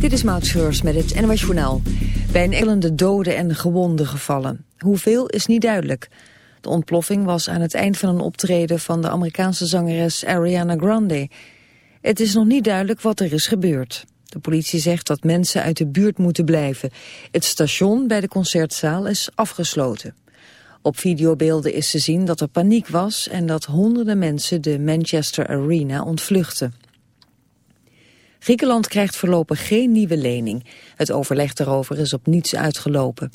Dit is Maud Schreurs met het NOS Journaal. Bij een enkele doden en gewonden gevallen. Hoeveel is niet duidelijk. De ontploffing was aan het eind van een optreden van de Amerikaanse zangeres Ariana Grande. Het is nog niet duidelijk wat er is gebeurd. De politie zegt dat mensen uit de buurt moeten blijven. Het station bij de concertzaal is afgesloten. Op videobeelden is te zien dat er paniek was en dat honderden mensen de Manchester Arena ontvluchten. Griekenland krijgt voorlopig geen nieuwe lening. Het overleg daarover is op niets uitgelopen.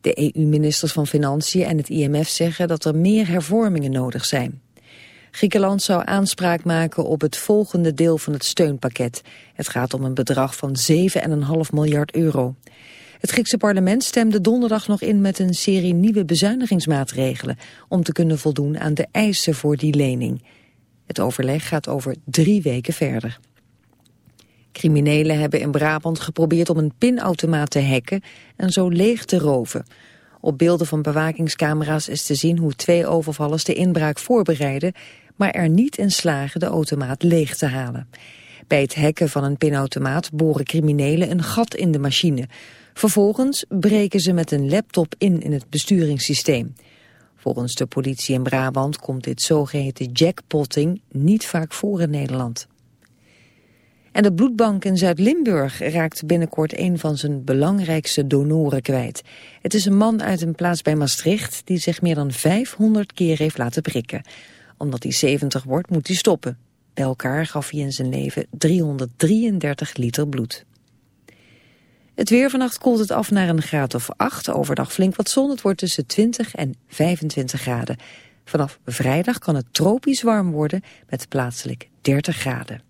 De EU-ministers van Financiën en het IMF zeggen dat er meer hervormingen nodig zijn. Griekenland zou aanspraak maken op het volgende deel van het steunpakket. Het gaat om een bedrag van 7,5 miljard euro. Het Griekse parlement stemde donderdag nog in met een serie nieuwe bezuinigingsmaatregelen... om te kunnen voldoen aan de eisen voor die lening. Het overleg gaat over drie weken verder. Criminelen hebben in Brabant geprobeerd om een pinautomaat te hacken en zo leeg te roven. Op beelden van bewakingscamera's is te zien hoe twee overvallers de inbraak voorbereiden, maar er niet in slagen de automaat leeg te halen. Bij het hacken van een pinautomaat boren criminelen een gat in de machine. Vervolgens breken ze met een laptop in in het besturingssysteem. Volgens de politie in Brabant komt dit zogeheten jackpotting niet vaak voor in Nederland. En de bloedbank in Zuid-Limburg raakt binnenkort een van zijn belangrijkste donoren kwijt. Het is een man uit een plaats bij Maastricht die zich meer dan 500 keer heeft laten prikken. Omdat hij 70 wordt moet hij stoppen. Bij elkaar gaf hij in zijn leven 333 liter bloed. Het weer vannacht koelt het af naar een graad of 8. Overdag flink wat zon. Het wordt tussen 20 en 25 graden. Vanaf vrijdag kan het tropisch warm worden met plaatselijk 30 graden.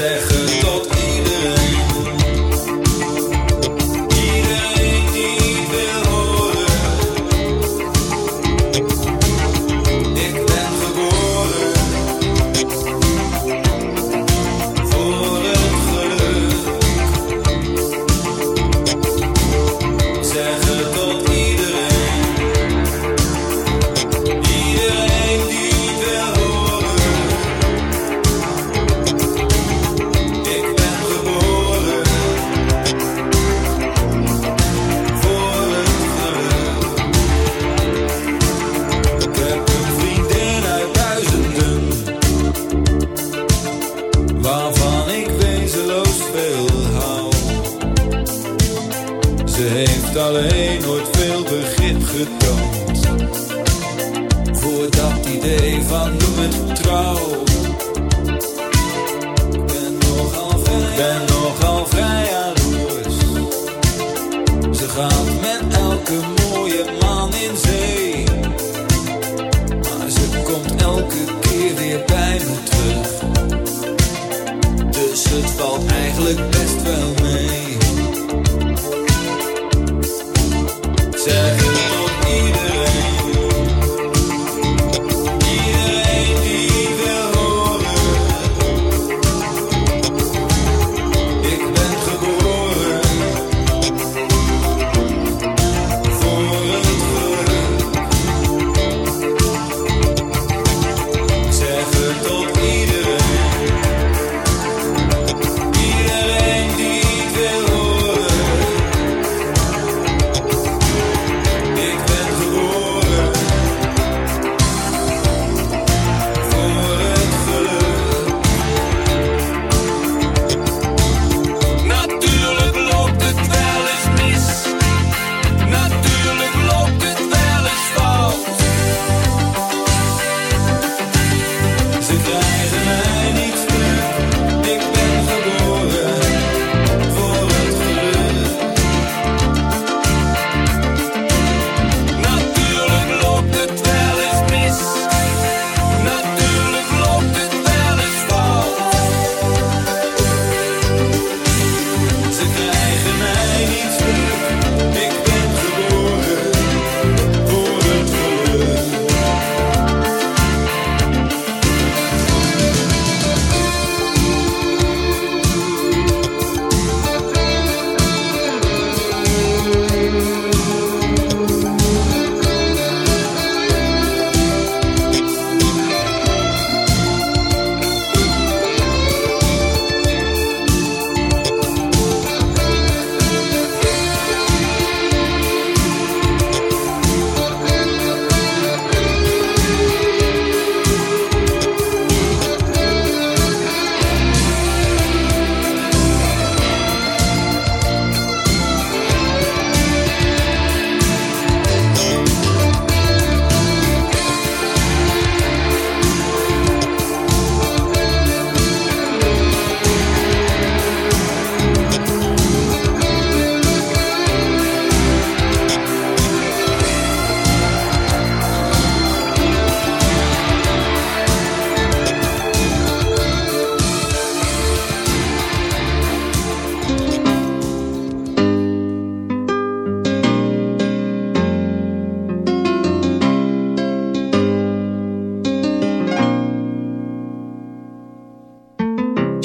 zeggen tot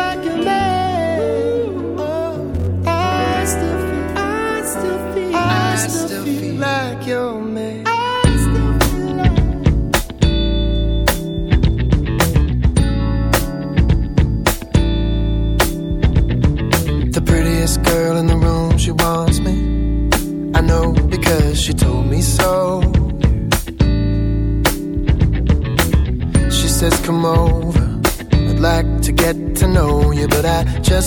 like a man.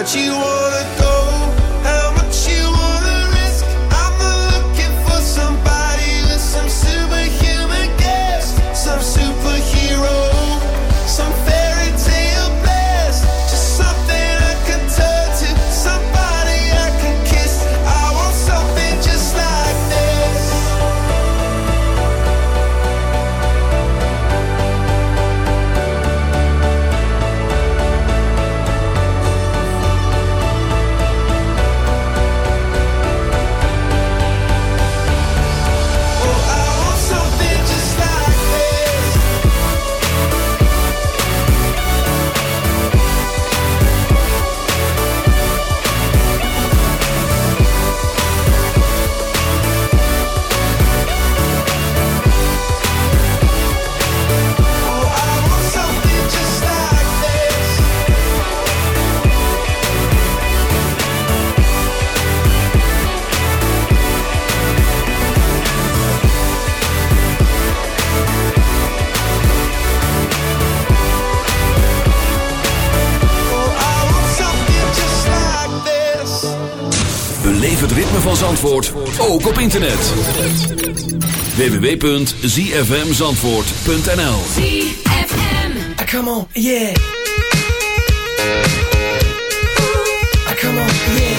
that you want Zandvoort ook op internet. www.zfmzandvoort.nl ZFM I ah, Come on, yeah. I Come on, yeah.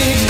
Loving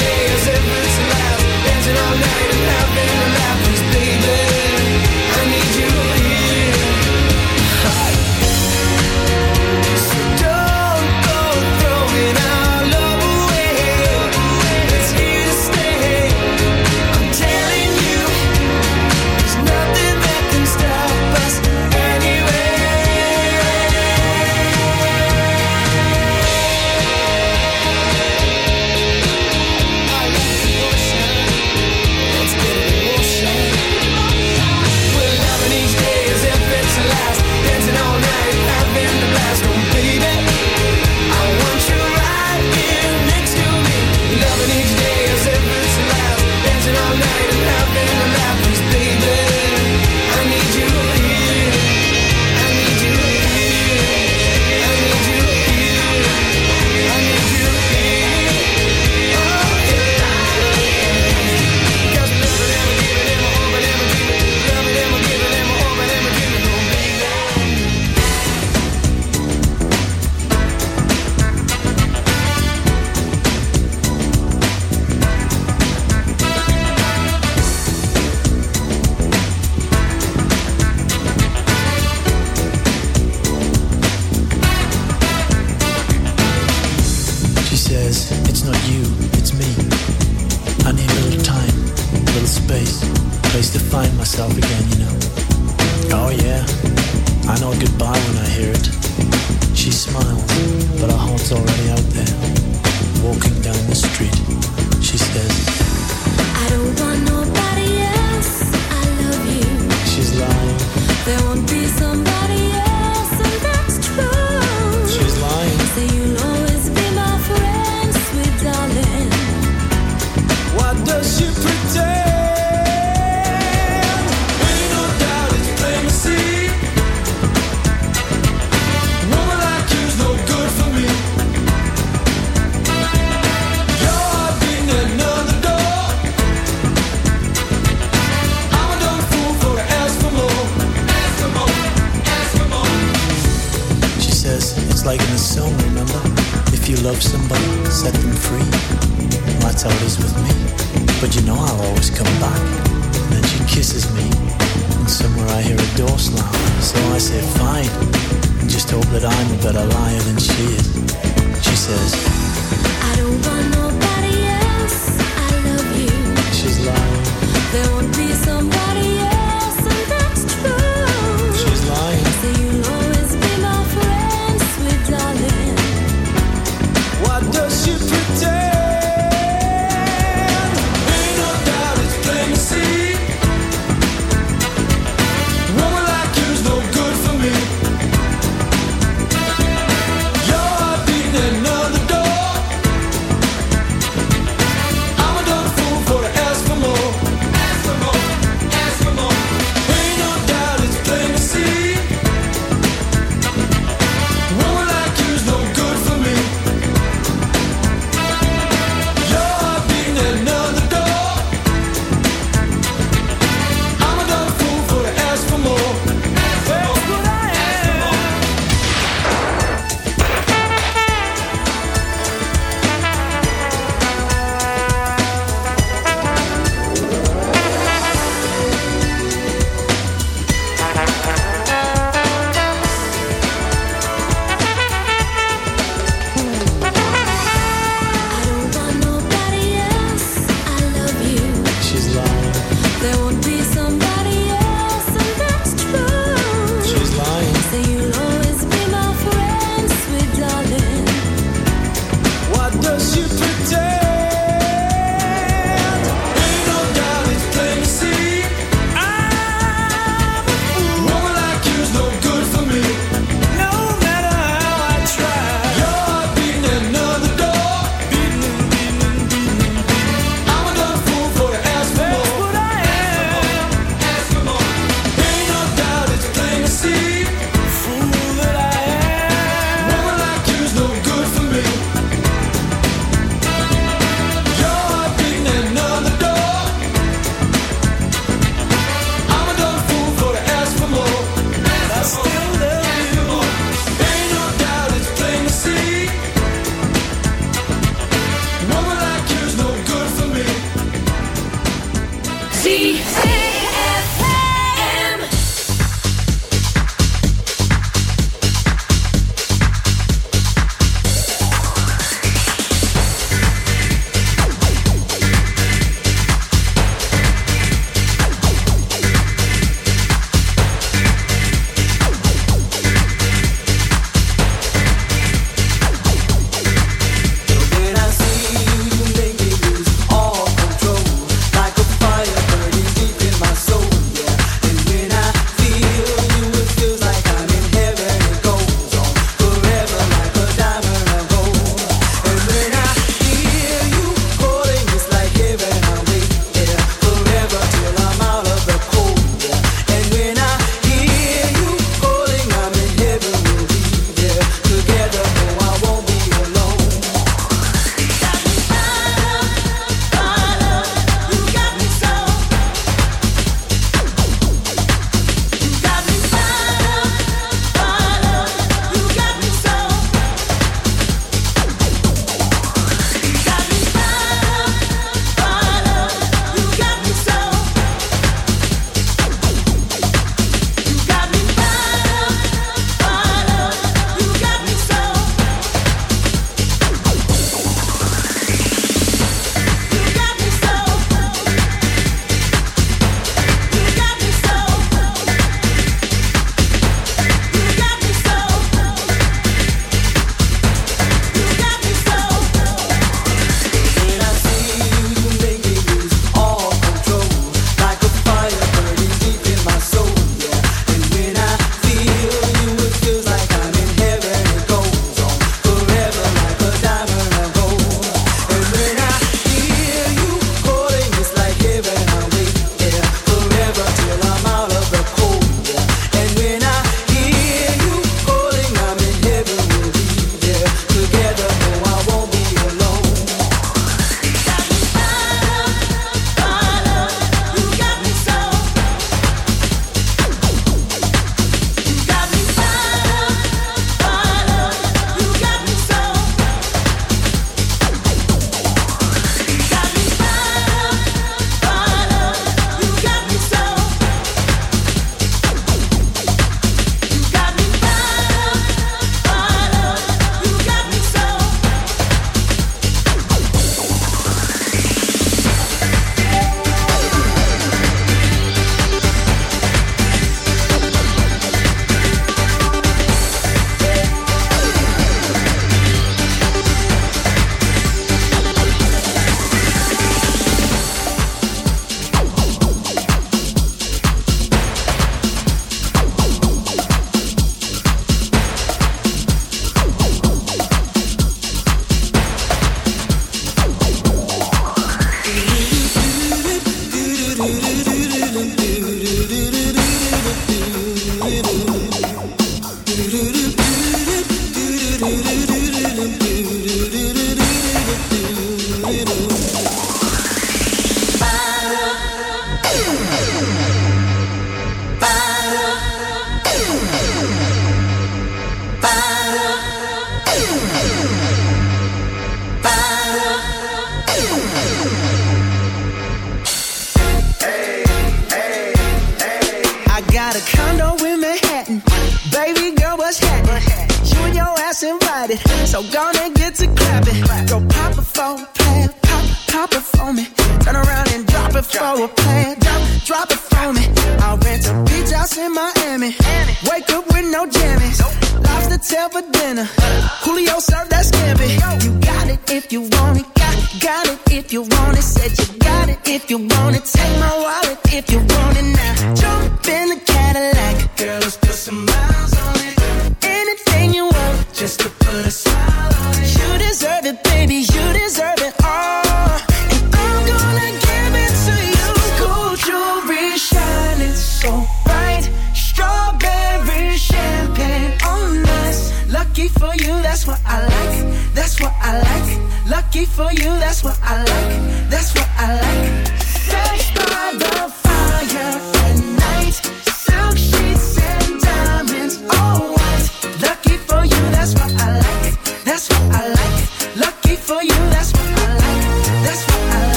There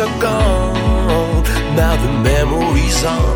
are gone. Now the memories are.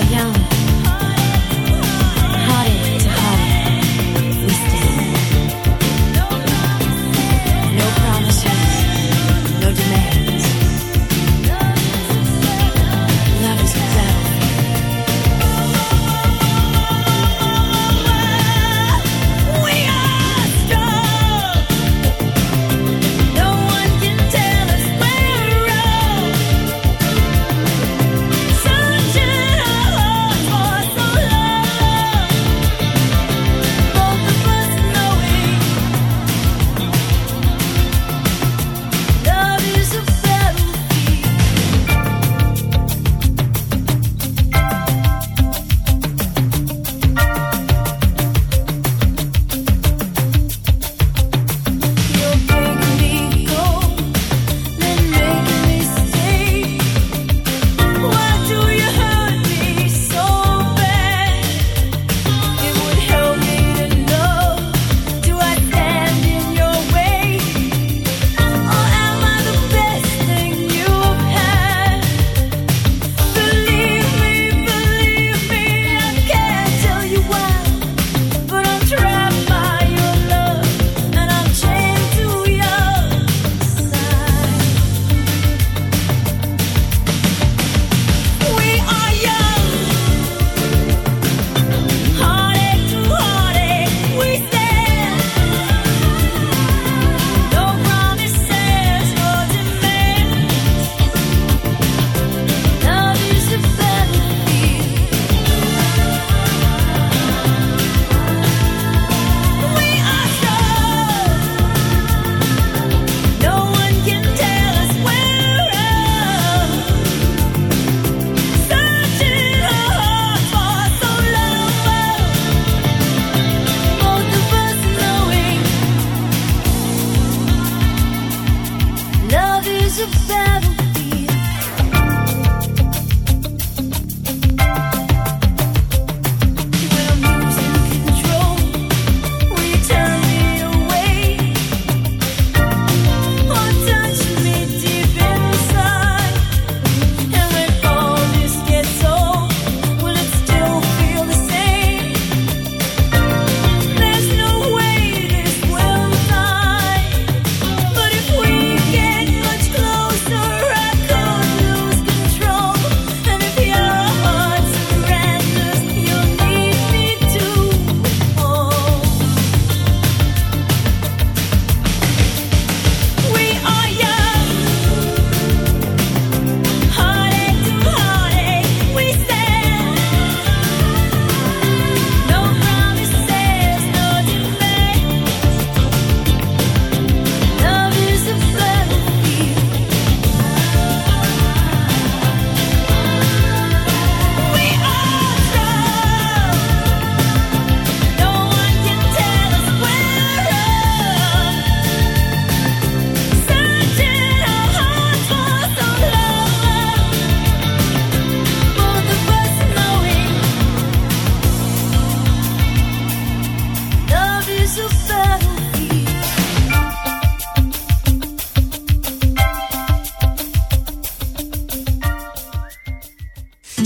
rien.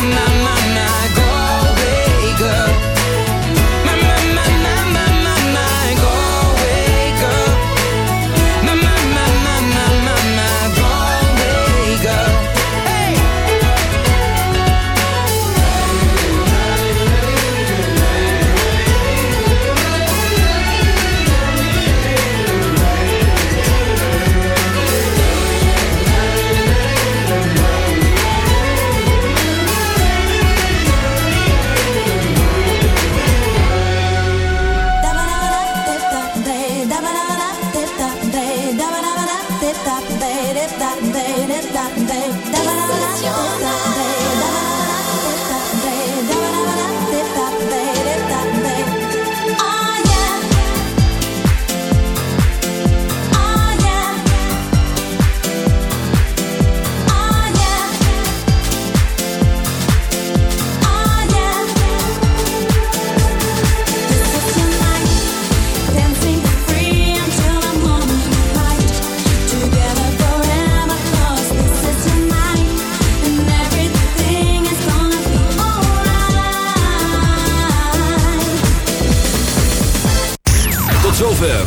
My, my, my, my, my,